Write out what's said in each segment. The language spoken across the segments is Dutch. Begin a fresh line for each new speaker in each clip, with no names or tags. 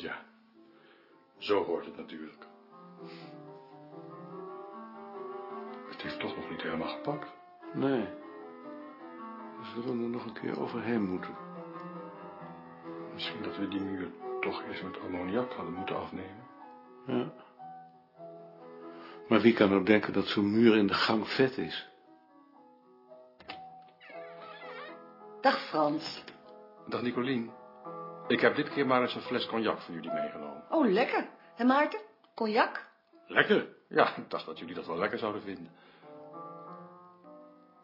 Ja, zo hoort het natuurlijk. Het heeft toch nog niet helemaal gepakt.
Nee. We zullen er nog een keer overheen moeten.
Misschien dat we die muur toch eerst met ammoniak hadden moeten afnemen.
Ja. Maar wie kan nou denken dat zo'n muur in de gang vet is?
Dag Frans.
Dag Nicolien. Ik heb dit keer maar eens een fles cognac voor jullie meegenomen.
Oh, lekker. En Maarten? Cognac?
Lekker? Ja, ik dacht dat jullie dat wel lekker zouden vinden.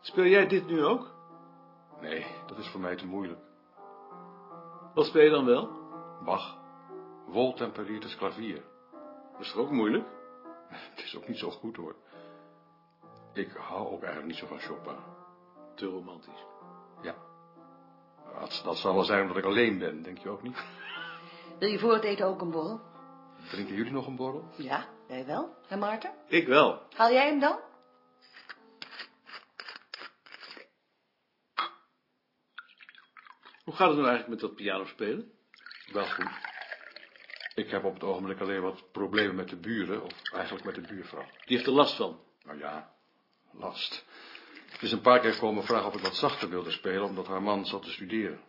Speel jij dit nu ook?
Nee, dat is voor mij te moeilijk.
Wat speel je dan wel?
Bach. Het klavier.
Dat is toch ook moeilijk?
Het is ook niet zo goed hoor. Ik hou ook eigenlijk niet zo van Chopin.
Te romantisch.
Dat, dat zal wel zijn omdat ik alleen ben, denk je ook niet?
Wil je voor het eten ook een borrel?
Drinken jullie nog een borrel?
Ja, jij wel. En Maarten?
Ik wel.
Haal jij hem dan?
Hoe gaat het nou eigenlijk met dat piano spelen?
Wel goed. Ik heb op het ogenblik alleen wat problemen met de buren, of eigenlijk met de buurvrouw.
Die heeft er last van.
Nou ja, last. Het is een paar keer komen vragen of ik wat zachter wilde spelen, omdat haar man zat te studeren.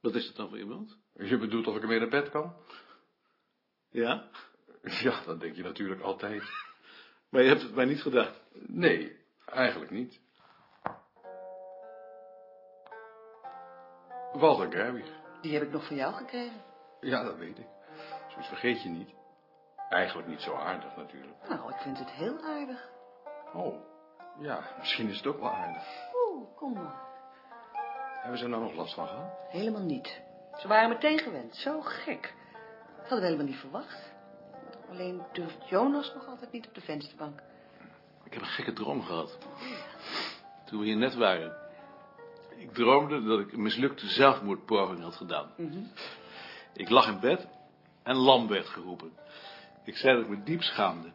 Wat is dat dan voor iemand?
Je bedoelt of ik ermee naar bed kan?
Ja?
Ja, dat denk je natuurlijk altijd.
Maar je hebt het mij niet gedaan.
Nee, eigenlijk niet. Walter Gerwig.
Die heb ik nog van jou gekregen.
Ja, dat weet ik. Zoiets vergeet je niet. Eigenlijk niet zo aardig natuurlijk.
Nou, ik vind het heel aardig.
Oh, ja, misschien is het ook wel aardig.
Oeh, kom maar.
Hebben ze er nou nog last van gehad?
Helemaal niet. Ze waren meteen gewend. Zo gek. Dat hadden we helemaal niet verwacht. Alleen durft Jonas nog altijd niet op de vensterbank.
Ik heb een gekke droom gehad. Toen we hier net waren. Ik droomde dat ik een mislukte zelfmoordpoging had gedaan. Ik lag in bed en lam werd geroepen. Ik zei dat ik me diep schaamde.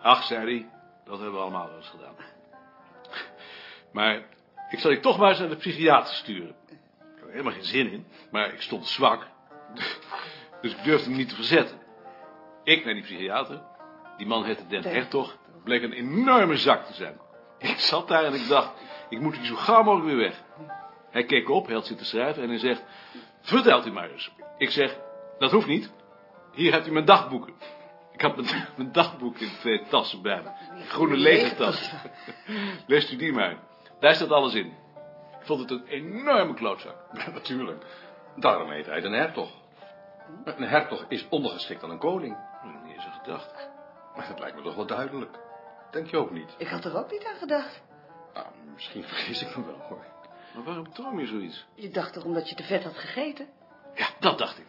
Ach, zei hij, dat hebben we allemaal wel eens gedaan. Maar ik zal je toch maar eens naar de psychiater sturen. Ik had er helemaal geen zin in, maar ik stond zwak. Dus ik durfde me niet te verzetten. Ik naar die psychiater. Die man heette Den Hertog. Bleek een enorme zak te zijn. Ik zat daar en ik dacht, ik moet hier zo gauw mogelijk weer weg. Hij keek op, hij had zitten schrijven en hij zegt, vertelt u maar eens. Ik zeg, dat hoeft niet. Hier hebt u mijn dagboeken. Ik had mijn, mijn dagboek in twee tassen bij me. Groene lege tas. Leest u die maar. Daar staat alles in. Ik vond het een enorme klootzak.
Ja, natuurlijk. Daarom heet hij een hertog. Een hertog is ondergeschikt aan een koning.
Niet eens aan gedacht.
Maar dat lijkt me toch wel duidelijk. Denk je ook niet?
Ik had er ook niet aan gedacht.
Nou, misschien vergis ik me wel hoor.
Maar waarom droom je zoiets?
Je dacht toch omdat je te vet had gegeten?
Ja, dat dacht ik.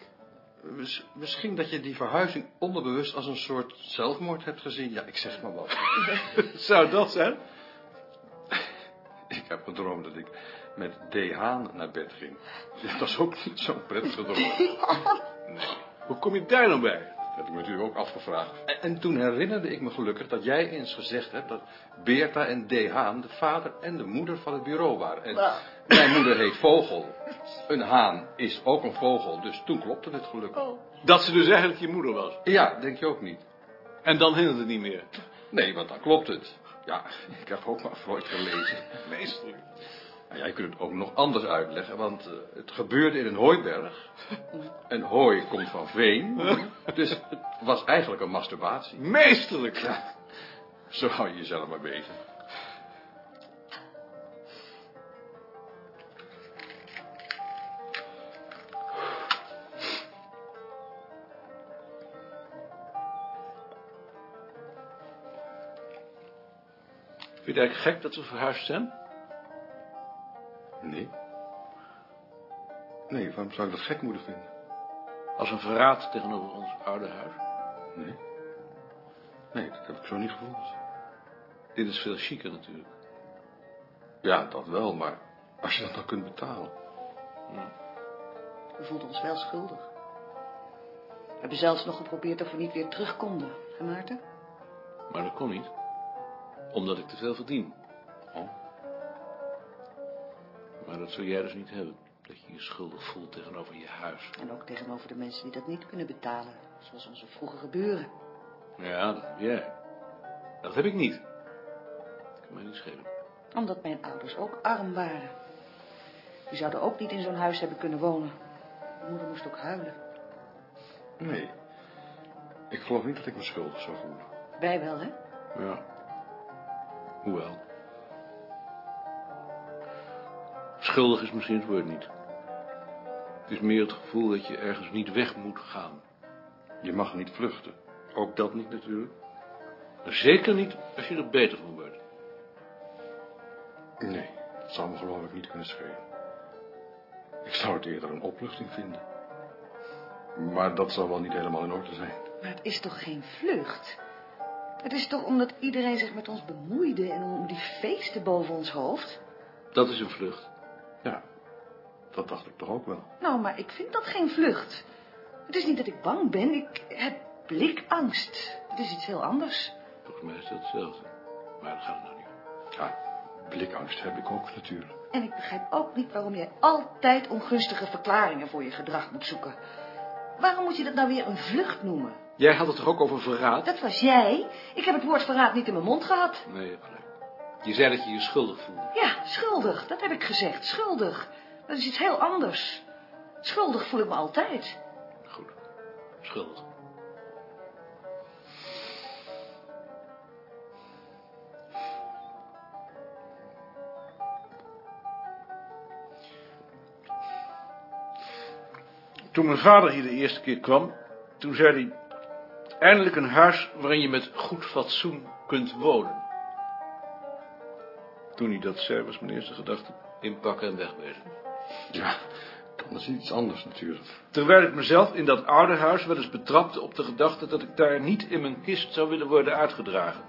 Mis- misschien dat je die verhuizing onderbewust als een soort zelfmoord hebt gezien. Ja, ik zeg maar wat.
Zou dat zijn?
Ik heb gedroomd dat ik met D. Haan naar bed ging. Dat was ook niet zo'n prettige droom.
Hoe kom je daar nou bij?
Dat heb ik me natuurlijk ook afgevraagd. En, en toen herinnerde ik me gelukkig dat jij eens gezegd hebt dat Beerta en D. Haan de vader en de moeder van het bureau waren. En
Nou.
mijn moeder heet Vogel. Een haan is ook een vogel, dus toen klopte het gelukkig.
Dat ze dus eigenlijk je moeder was.
Ja, denk je ook niet?
En dan hindert het niet meer.
Nee, want dan klopt het. Ja, ik heb ook maar Freud gelezen.
Meesterlijk.
Nou, jij kunt het ook nog anders uitleggen, want eh, het gebeurde in een hooiberg. En hooi komt van veen. Dus het was eigenlijk een masturbatie.
Meesterlijk.
Zo hou je jezelf maar bezig.
Vind je het eigenlijk gek dat we verhuisd zijn?
Nee. Nee, waarom zou ik dat gek moeten vinden?
Als een verraad tegenover ons oude huis.
Nee. Nee, dat heb ik zo niet gevoeld.
Dit is veel chiquer natuurlijk.
Ja, dat wel, maar als je dat dan kunt betalen.
We voelden ons wel schuldig. We hebben zelfs nog geprobeerd of we niet weer terug konden. Hè, Maarten?
Maar dat kon niet. Omdat ik te veel verdien.
Oh.
Maar dat zou jij dus niet hebben. Dat je je schuldig voelt tegenover je huis.
En ook tegenover de mensen die dat niet kunnen betalen. Zoals onze vroegere buren.
Ja, dat heb jij. Dat heb ik niet. Kan mij niet schelen.
Omdat mijn ouders ook arm waren. Die zouden ook niet in zo'n huis hebben kunnen wonen. Mijn moeder moest ook huilen.
Nee. Ik geloof niet dat ik me schuldig zou voelen.
Wij wel, hè?
Ja. Hoewel. Schuldig is misschien het woord niet. Het is meer het gevoel dat je ergens niet weg moet gaan.
Je mag niet vluchten.
Ook dat niet natuurlijk. Maar zeker niet als je er beter van wordt.
Nee, dat zou me geloof ik niet kunnen schelen. Ik zou het eerder een opluchting vinden. Maar dat zal wel niet helemaal in orde zijn.
Maar het is toch geen vlucht? Het is toch omdat iedereen zich met ons bemoeide en om die feesten boven ons hoofd?
Dat is een vlucht.
Ja, dat dacht ik toch ook wel.
Nou, maar ik vind dat geen vlucht. Het is niet dat ik bang ben, ik heb blikangst. Het is iets heel anders.
Volgens mij is dat hetzelfde. Maar dat gaat het nou niet.
Ja, blikangst heb ik ook natuurlijk.
En ik begrijp ook niet waarom jij altijd ongunstige verklaringen voor je gedrag moet zoeken. Waarom moet je dat nou weer een vlucht noemen?
Jij had het toch ook over verraad?
Dat was jij. Ik heb het woord verraad niet in mijn mond gehad.
Nee, je hebt gelijk. Je zei dat je je schuldig voelde.
Ja, schuldig. Dat heb ik gezegd. Schuldig. Dat is iets heel anders. Schuldig voel ik me altijd.
Goed. Schuldig. Toen mijn vader hier de eerste keer kwam, toen zei hij... Eindelijk een huis waarin je met goed fatsoen kunt wonen. Toen hij dat zei, was mijn eerste gedachte inpakken en wegwezen.
Ja, dat is iets anders natuurlijk.
Terwijl ik mezelf in dat oude huis wel eens betrapte op de gedachte dat ik daar niet in mijn kist zou willen worden uitgedragen.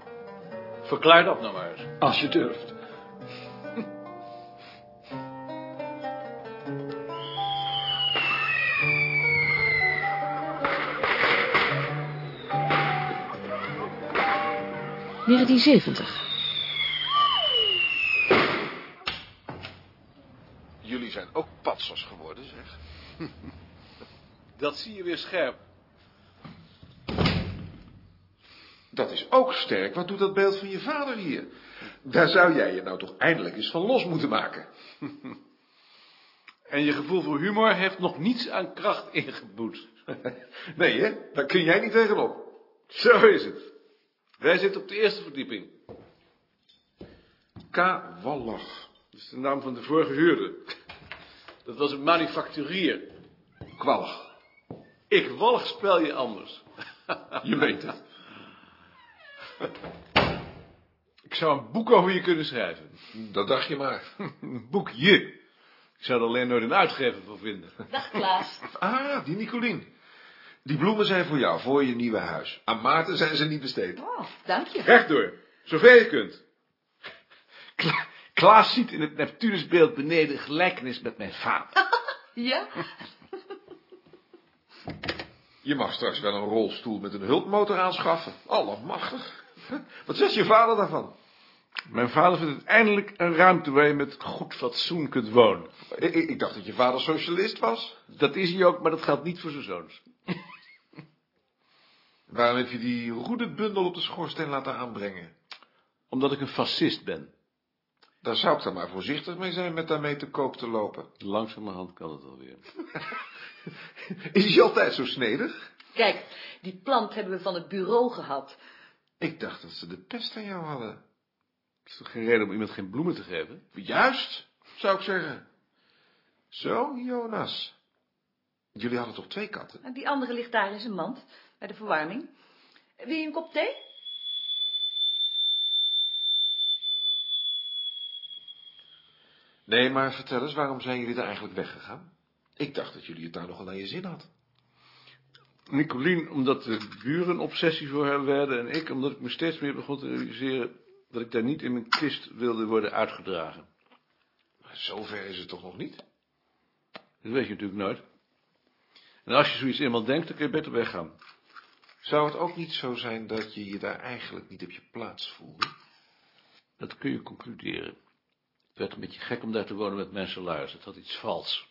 Verklaar dat nou maar eens.
Als je durft.
Jullie zijn ook patsers geworden, zeg.
Dat zie je weer scherp.
Dat is ook sterk. Wat doet dat beeld van je vader hier? Daar zou jij je nou toch eindelijk eens van los moeten maken.
En je gevoel voor humor heeft nog niets aan kracht ingeboet.
Nee, hè? Daar kun jij niet tegenop.
Zo is het. Wij zitten op de eerste verdieping.
K. Wallach.
Dat is de naam van de vorige huurder. Dat was een manufacturier.
Kwallig.
Ik walg spel je anders.
Je weet het.
Ik zou een boek over je kunnen schrijven.
Dat dacht je maar.
Een boekje. Ik zou er alleen nooit een uitgever voor vinden.
Dag Klaas.
Ah, die Nicolien. Die bloemen zijn voor jou, voor je nieuwe huis. Aan Maarten zijn ze niet besteed.
Oh, dank je.
Rechtdoor, zover je kunt. Kla Klaas ziet in het Neptunusbeeld beneden gelijkenis met mijn vader.
Ja?
Je mag straks wel een rolstoel met een hulpmotor aanschaffen. Allemachtig. Wat zegt je vader daarvan?
Mijn vader vindt het eindelijk een ruimte waar je met goed fatsoen kunt wonen.
Ik, ik, ik dacht dat je vader socialist was.
Dat is hij ook, maar dat geldt niet voor zijn zoons.
Waarom heb je die roedebundel op de schoorsteen laten aanbrengen?
Omdat ik een fascist ben.
Daar zou ik dan maar voorzichtig mee zijn met daarmee te koop te lopen.
Langzamerhand kan het alweer.
Is hij altijd zo snedig?
Kijk, die plant hebben we van het bureau gehad.
Ik dacht dat ze de pest aan jou hadden.
Is toch geen reden om iemand geen bloemen te geven?
Juist, zou ik zeggen. Zo, Jonas. Jullie hadden toch twee katten?
En die andere ligt daar in zijn mand, bij de verwarming. Wil je een kop thee?
Nee, maar vertel eens, waarom zijn jullie er eigenlijk weggegaan? Ik dacht dat jullie het daar nogal aan je zin had.
Nicolien, omdat de buren een obsessie voor haar werden... en ik, omdat ik me steeds meer begon te realiseren... dat ik daar niet in mijn kist wilde worden uitgedragen.
Maar zover is het toch nog niet?
Dat weet je natuurlijk nooit. En als je zoiets eenmaal denkt, dan kun je beter weggaan.
Zou het ook niet zo zijn dat je je daar eigenlijk niet op je plaats voelde?
Dat kun je concluderen. Het werd een beetje gek om daar te wonen met mijn salaris. Het had iets vals.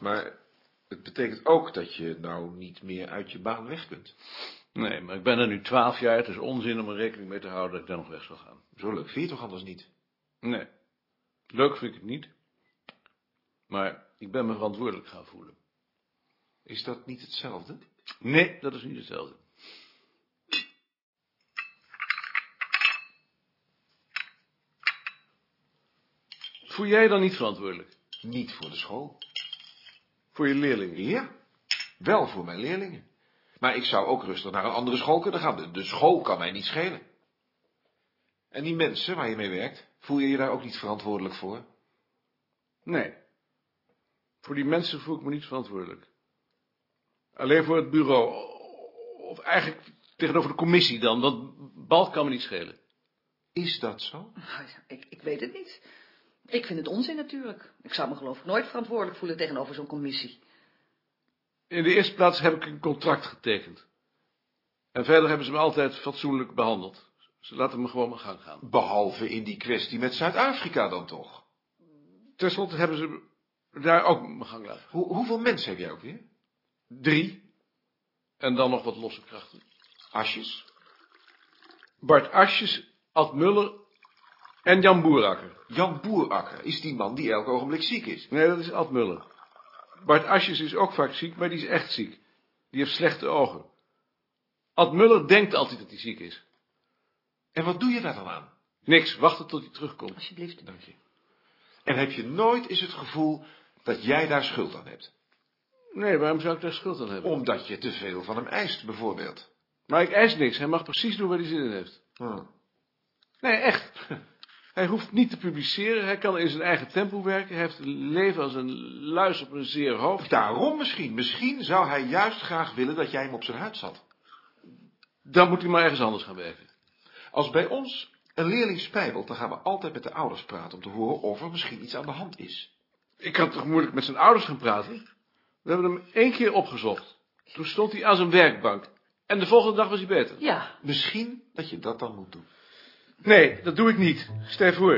Maar het betekent ook dat je nou niet meer uit je baan weg kunt.
Nee, maar ik ben er nu twaalf jaar. Het is onzin om er rekening mee te houden dat ik daar nog weg zal gaan.
Zo leuk vind je toch anders niet?
Nee. Leuk vind ik het niet. Maar ik ben me verantwoordelijk gaan voelen.
Is dat niet hetzelfde?
Nee, dat is niet hetzelfde. Voel jij dan niet verantwoordelijk?
Niet voor de school.
Voor je leerlingen?
Ja, wel voor mijn leerlingen. Maar ik zou ook rustig naar een andere school kunnen gaan. De, de school kan mij niet schelen. En die mensen waar je mee werkt, voel je je daar ook niet verantwoordelijk voor?
Nee. Voor die mensen voel ik me niet verantwoordelijk. Alleen voor het bureau. Of eigenlijk tegenover de commissie dan, want Balk kan me niet schelen.
Is dat zo?
Nou Ik, ik weet het niet. Ik vind het onzin natuurlijk. Ik zou me geloof ik nooit verantwoordelijk voelen tegenover zo'n commissie.
In de eerste plaats heb ik een contract getekend. En verder hebben ze me altijd fatsoenlijk behandeld. Ze laten me gewoon mijn gang gaan.
Behalve in die kwestie met Zuid-Afrika dan toch?
Ten slotte hebben ze daar ook mijn gang laten.
Hoe, hoeveel mensen heb jij ook weer?
Drie. En dan nog wat losse krachten.
Asjes?
Bart Asjes, Ad Muller en Jan Boerakker.
Jan Boerakker is die man die elk ogenblik ziek is.
Nee, dat is Ad Muller. Bart Asjes is ook vaak ziek, maar die is echt ziek. Die heeft slechte ogen. Ad Muller denkt altijd dat hij ziek is.
En wat doe je daar dan aan?
Niks, wachten tot hij terugkomt.
Alsjeblieft.
Dank je. En heb je nooit eens het gevoel dat jij daar schuld aan hebt?
Nee, waarom zou ik daar schuld aan hebben?
Omdat je te veel van hem eist, bijvoorbeeld.
Maar ik eis niks, hij mag precies doen waar hij zin in heeft.
Hm.
Nee, echt. Hij hoeft niet te publiceren, hij kan in zijn eigen tempo werken, hij heeft een leven als een luis op een zeer hoofd.
Daarom misschien. Misschien zou hij juist graag willen dat jij hem op zijn huid zat.
Dan moet hij maar ergens anders gaan werken.
Als bij ons een leerling spijbelt, dan gaan we altijd met de ouders praten om te horen of er misschien iets aan de hand is.
Ik kan toch moeilijk met zijn ouders gaan praten? We hebben hem één keer opgezocht. Toen stond hij aan zijn werkbank. En de volgende dag was hij beter.
Ja,
Misschien dat je dat dan moet doen.
Nee, dat doe ik niet. Stel voor.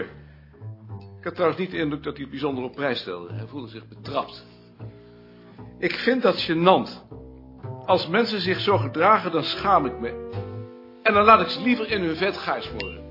Ik had trouwens niet de indruk dat hij het bijzonder op prijs stelde. Hij voelde zich betrapt. Ik vind dat gênant. Als mensen zich zo gedragen, dan schaam ik me. En dan laat ik ze liever in hun vet worden.